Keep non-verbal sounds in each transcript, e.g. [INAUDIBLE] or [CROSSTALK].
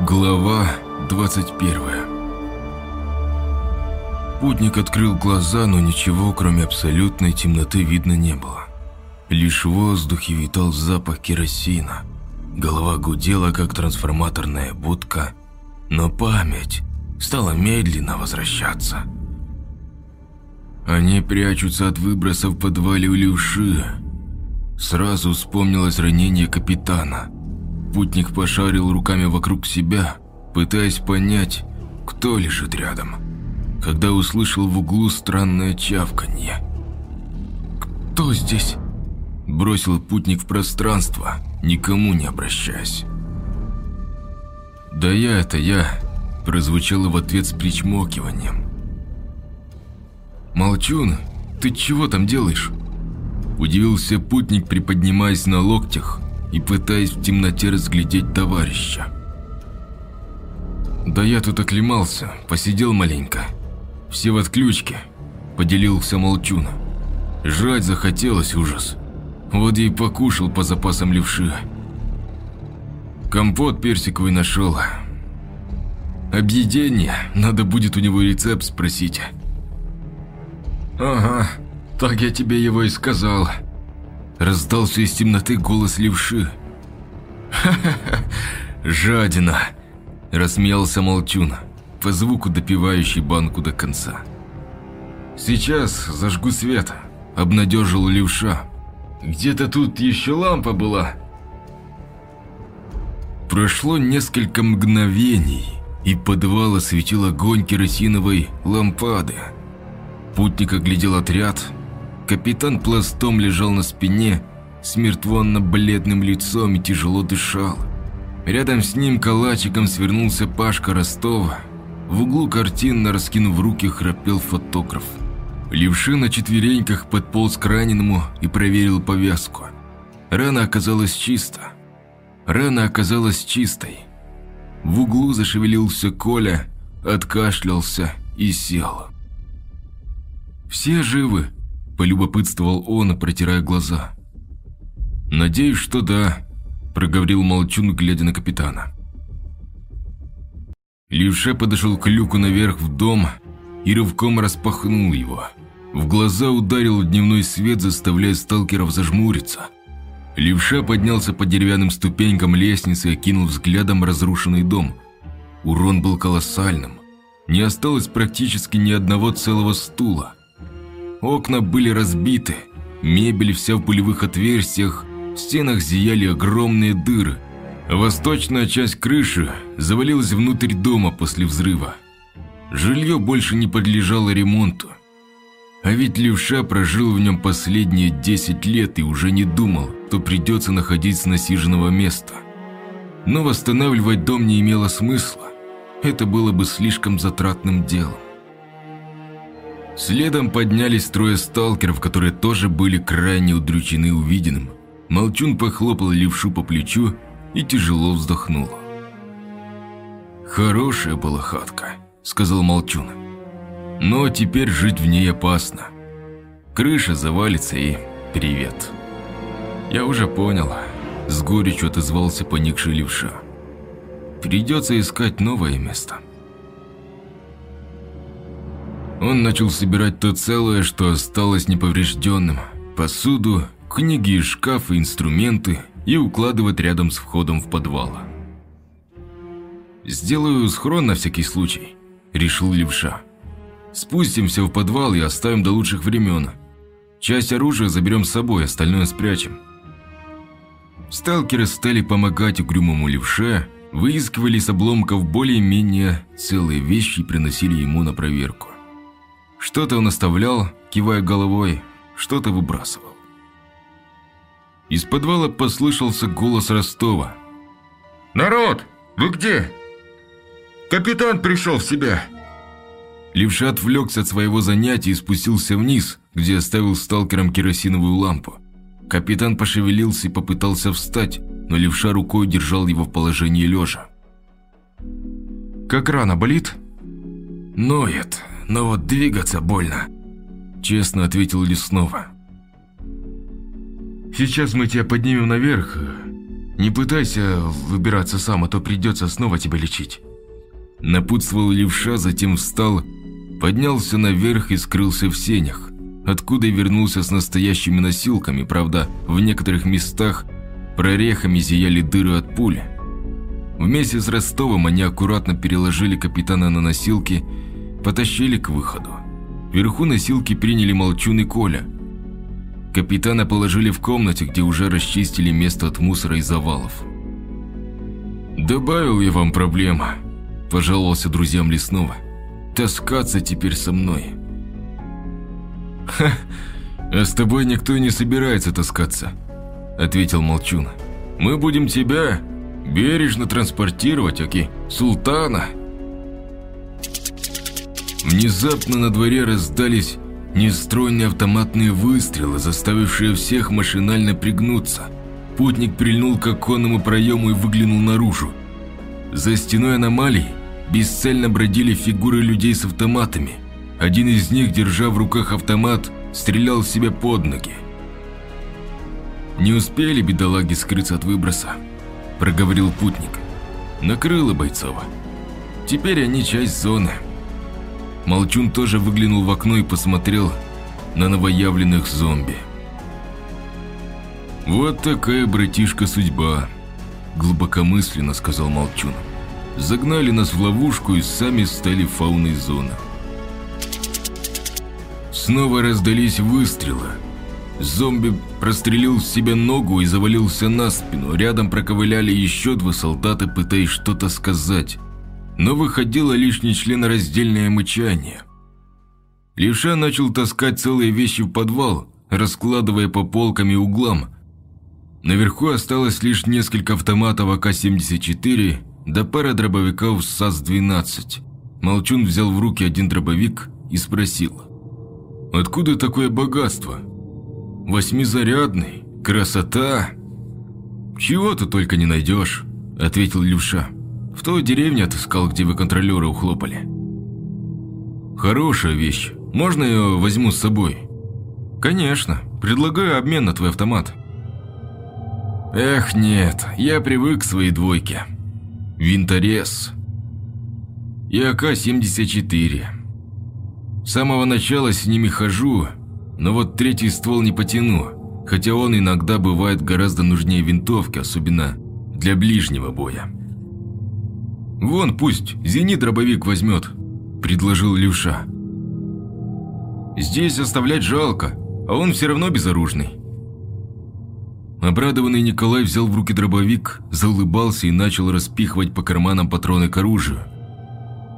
Глава 21 Путник открыл глаза, но ничего, кроме абсолютной темноты, видно не было. Лишь в воздухе витал запах керосина. Голова гудела, как трансформаторная будка, но память стала медленно возвращаться. Они прячутся от выбросов в подвале у Левши. Сразу вспомнилось ранение капитана. Путник пошарил руками вокруг себя, пытаясь понять, кто лежит рядом, когда услышал в углу странное чавканье. «Кто здесь?» Бросил путник в пространство, никому не обращаясь. «Да я это я», прозвучало в ответ с причмокиванием. «Молчун, ты чего там делаешь?» Удивился путник, приподнимаясь на локтях и пытаясь в темноте разглядеть товарища. «Да я тут оклемался, посидел маленько. Все в отключке», – поделился Молчун. «Жрать захотелось, ужас. Вот и покушал по запасам левши. Компот персиковый нашел. Объедение, надо будет у него рецепт спросить». «Ага, так я тебе его и сказал», Раздался из темноты голос левши. «Ха-ха-ха, [LAUGHS] жадина!» Рассмеялся Молчун, по звуку допивающий банку до конца. «Сейчас зажгу свет», – обнадежил левша. «Где-то тут еще лампа была». Прошло несколько мгновений, и подвал осветил огонь керосиновой лампады. Путник оглядел отряд – Капитан пластом лежал на спине, с мертвенно-бледным лицом и тяжело дышал. Рядом с ним калачиком свернулся Пашка Ростова. В углу картинно раскинув руки, храпел фотограф. Левши на четвереньках подполз к раненому и проверил повязку. Рана оказалась чиста. Рана оказалась чистой. В углу зашевелился Коля, откашлялся и сел. «Все живы?» – полюбопытствовал он, протирая глаза. «Надеюсь, что да», – проговорил Молчун, глядя на капитана. Левша подошел к люку наверх в дом и рывком распахнул его. В глаза ударил дневной свет, заставляя сталкеров зажмуриться. Левша поднялся по деревянным ступенькам лестницы и окинул взглядом разрушенный дом. Урон был колоссальным. Не осталось практически ни одного целого стула. Окна были разбиты, мебель вся в пулевых отверстиях, в стенах зияли огромные дыры. Восточная часть крыши завалилась внутрь дома после взрыва. Жилье больше не подлежало ремонту. А ведь левша прожил в нем последние 10 лет и уже не думал, что придется находить с насиженного места. Но восстанавливать дом не имело смысла. Это было бы слишком затратным делом. Следом поднялись трое сталкеров, которые тоже были крайне удручены увиденным. Молчун похлопал левшу по плечу и тяжело вздохнул. «Хорошая была хатка», — сказал Молчун. «Но теперь жить в ней опасно. Крыша завалится и привет». «Я уже понял», — с горечью отозвался поникший левша. «Придется искать новое место». Он начал собирать то целое, что осталось неповрежденным. Посуду, книги из шкафа, инструменты и укладывать рядом с входом в подвал. «Сделаю схрон на всякий случай», – решил левша. «Спустимся в подвал и оставим до лучших времен. Часть оружия заберем с собой, остальное спрячем». Сталкеры стали помогать угрюмому левше, выискивали с обломков более-менее целые вещи и приносили ему на проверку. Что-то он оставлял, кивая головой, что-то выбрасывал. Из подвала послышался голос Ростова. «Народ, вы где? Капитан пришел в себя!» Левша отвлекся от своего занятия и спустился вниз, где оставил сталкером керосиновую лампу. Капитан пошевелился и попытался встать, но левша рукой держал его в положении лежа. «Как рана болит?» «Ноет», но вот двигаться больно», – честно ответил Леснова. «Сейчас мы тебя поднимем наверх. Не пытайся выбираться сам, а то придется снова тебя лечить. Напутствовал левша, затем встал, поднялся наверх и скрылся в сенях, откуда и вернулся с настоящими носилками, правда, в некоторых местах прорехами зияли дыры от пули. Вместе с Ростовым они аккуратно переложили капитана на носилки, потащили к выходу. Вверху носилки приняли Молчун и Коля. Капитана положили в комнате, где уже расчистили место от мусора и завалов. «Добавил я вам проблема», – пожаловался друзьям Лесного. «Таскаться теперь со мной». «Ха, а с тобой никто не собирается таскаться», – ответил Молчун. «Мы будем тебя бережно транспортировать, оки, султана». Внезапно на дворе раздались нестройные автоматные выстрелы, заставившие всех машинально пригнуться. Путник прильнул к оконному проему и выглянул наружу. За стеной аномалии бесцельно бродили фигуры людей с автоматами. Один из них, держа в руках автомат, стрелял себе под ноги. «Не успели бедолаги скрыться от выброса», – проговорил путник. «Накрыло Бойцова. Теперь они часть зоны». Молчун тоже выглянул в окно и посмотрел на новоявленных зомби. «Вот такая, братишка, судьба», – глубокомысленно сказал Молчун. «Загнали нас в ловушку и сами стали фауной зоны». Снова раздались выстрелы. Зомби прострелил в себя ногу и завалился на спину. Рядом проковыляли еще два солдата, пытаясь что-то сказать но выходило лишь нечленораздельное мычание. Левша начал таскать целые вещи в подвал, раскладывая по полкам и углам. Наверху осталось лишь несколько автоматов АК-74 да пара дробовиков САС-12. Молчун взял в руки один дробовик и спросил. «Откуда такое богатство? Восьмизарядный, красота!» «Чего ты только не найдешь», – ответил Левша. В той деревне отыскал, где вы контролера ухлопали. Хорошая вещь. Можно ее возьму с собой? Конечно. Предлагаю обмен на твой автомат. Эх, нет. Я привык к своей двойке. Винторез. И АК-74. С самого начала с ними хожу, но вот третий ствол не потяну, хотя он иногда бывает гораздо нужнее винтовки, особенно для ближнего боя. «Вон пусть зенит-дробовик возьмет», – предложил Левша. «Здесь оставлять жалко, а он все равно безоружный». Обрадованный Николай взял в руки дробовик, заулыбался и начал распихивать по карманам патроны к оружию.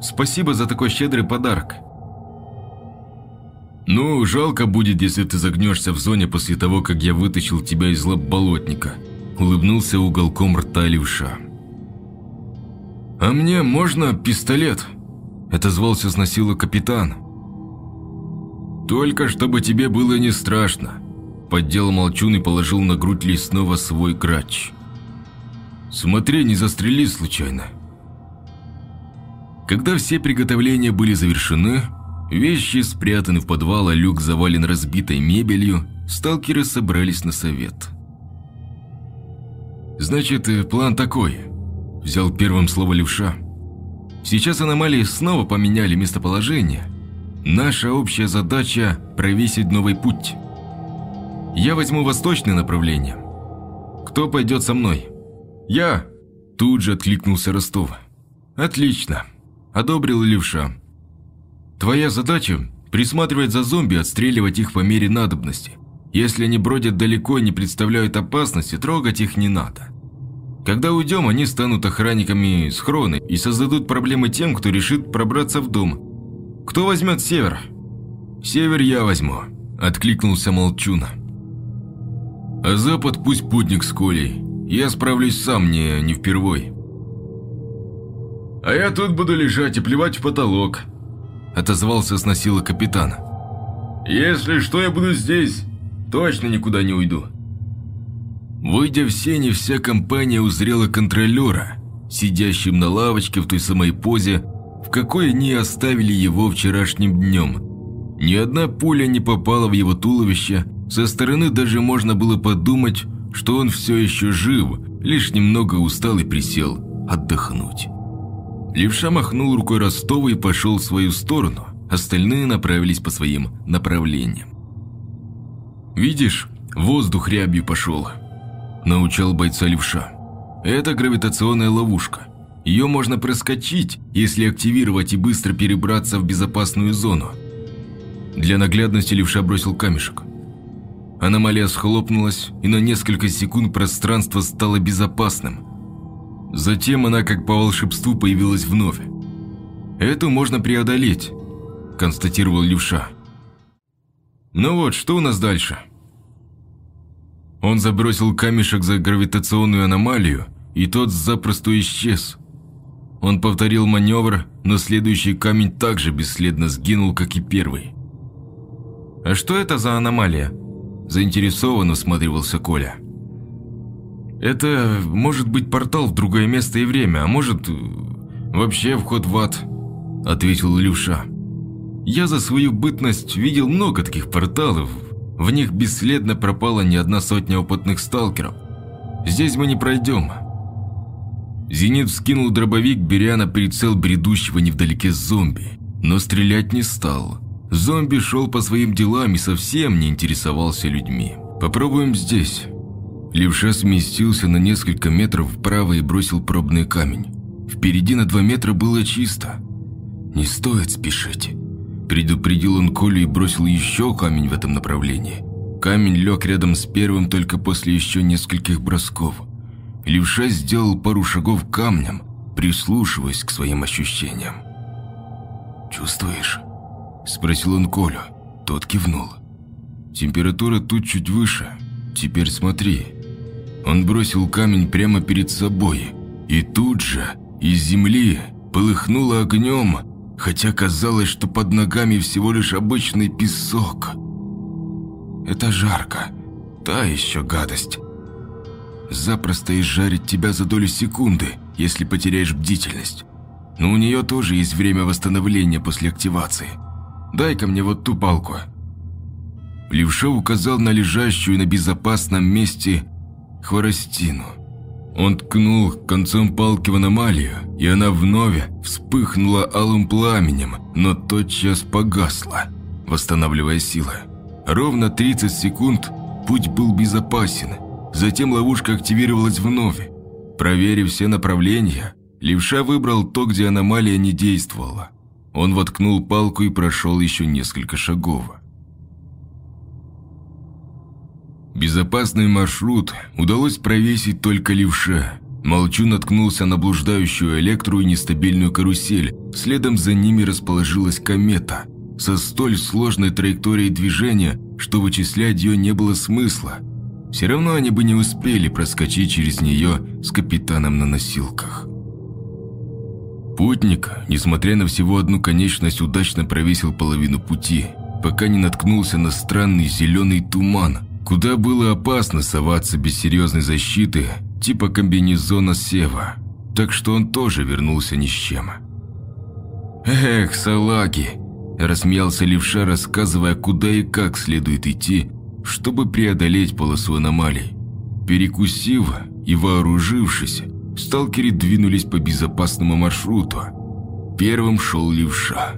«Спасибо за такой щедрый подарок». «Ну, жалко будет, если ты загнешься в зоне после того, как я вытащил тебя из лап болотника», – улыбнулся уголком рта левша. «А мне можно пистолет?» – это звался с носила капитан. «Только чтобы тебе было не страшно», – поддел молчун и положил на грудь лесного свой грач. «Смотри, не застрели случайно». Когда все приготовления были завершены, вещи спрятаны в подвал, а люк завален разбитой мебелью, сталкеры собрались на совет. «Значит, э, план такой – Взял первым слово левша. Сейчас аномалии снова поменяли местоположение. Наша общая задача – провесить новый путь. Я возьму восточное направление. Кто пойдет со мной? Я! Тут же откликнулся Ростов. Отлично. Одобрил левша. Твоя задача – присматривать за зомби отстреливать их по мере надобности. Если они бродят далеко и не представляют опасности, трогать их не надо. Когда уйдем, они станут охранниками схроны и создадут проблемы тем, кто решит пробраться в дом. Кто возьмет север? Север я возьму, откликнулся Молчуна. А запад пусть путник с Колей. Я справлюсь сам, не, не впервой. А я тут буду лежать и плевать в потолок, отозвался с носила капитан. Если что, я буду здесь. Точно никуда не уйду. Выйдя в сени, вся компания узрела контролера, сидящим на лавочке в той самой позе, в какой они оставили его вчерашним днем. Ни одна пуля не попала в его туловище, со стороны даже можно было подумать, что он все еще жив, лишь немного устал и присел отдохнуть. Левша махнул рукой Ростова и пошел в свою сторону, остальные направились по своим направлениям. «Видишь, воздух рябью пошел», – научал бойца левша. «Это гравитационная ловушка. Ее можно проскочить, если активировать и быстро перебраться в безопасную зону». Для наглядности левша бросил камешек. Аномалия схлопнулась, и на несколько секунд пространство стало безопасным. Затем она, как по волшебству, появилась вновь. «Эту можно преодолеть», – констатировал левша. «Ну вот, что у нас дальше?» Он забросил камешек за гравитационную аномалию, и тот запросто исчез. Он повторил маневр, но следующий камень также бесследно сгинул, как и первый. «А что это за аномалия?» Заинтересованно всматривался Коля. «Это может быть портал в другое место и время, а может вообще вход в ад», – ответил Люша. «Я за свою бытность видел много таких порталов, в них бесследно пропала не одна сотня опытных сталкеров. Здесь мы не пройдем. Зенит вскинул дробовик, беря на прицел бредущего невдалеке зомби, но стрелять не стал. Зомби шел по своим делам и совсем не интересовался людьми. «Попробуем здесь». Левша сместился на несколько метров вправо и бросил пробный камень. Впереди на два метра было чисто. «Не стоит спешить». Предупредил он Колю и бросил еще камень в этом направлении. Камень лег рядом с первым только после еще нескольких бросков. Левша сделал пару шагов камнем, прислушиваясь к своим ощущениям. «Чувствуешь?» – спросил он Колю. Тот кивнул. «Температура тут чуть выше. Теперь смотри». Он бросил камень прямо перед собой, и тут же из земли полыхнуло огнем – хотя казалось, что под ногами всего лишь обычный песок. Это жарко, та еще гадость. Запросто изжарит тебя за долю секунды, если потеряешь бдительность. Но у нее тоже есть время восстановления после активации. Дай-ка мне вот ту палку. Левша указал на лежащую на безопасном месте хворостину – он ткнул концом палки в аномалию, и она вновь вспыхнула алым пламенем, но тотчас погасла, восстанавливая силы. Ровно 30 секунд путь был безопасен, затем ловушка активировалась вновь. Проверив все направления, левша выбрал то, где аномалия не действовала. Он воткнул палку и прошел еще несколько шагов. Безопасный маршрут удалось провесить только левше. Молчу наткнулся на блуждающую электру и нестабильную карусель. Следом за ними расположилась комета. Со столь сложной траекторией движения, что вычислять ее не было смысла. Все равно они бы не успели проскочить через нее с капитаном на носилках. Путник, несмотря на всего одну конечность, удачно провесил половину пути, пока не наткнулся на странный зеленый туман – куда было опасно соваться без серьезной защиты, типа комбинезона Сева, так что он тоже вернулся ни с чем. «Эх, салаги!» – рассмеялся левша, рассказывая, куда и как следует идти, чтобы преодолеть полосу аномалий. Перекусив и вооружившись, сталкеры двинулись по безопасному маршруту. Первым шел левша.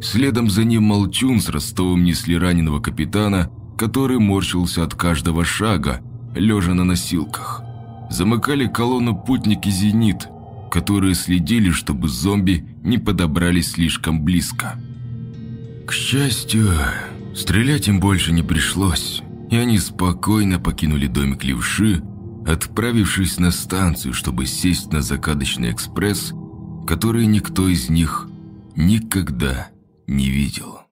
Следом за ним Молчун с Ростовым несли раненого капитана, который морщился от каждого шага, лежа на носилках. Замыкали колонну путники «Зенит», которые следили, чтобы зомби не подобрались слишком близко. К счастью, стрелять им больше не пришлось, и они спокойно покинули домик левши, отправившись на станцию, чтобы сесть на закадочный экспресс, который никто из них никогда не видел.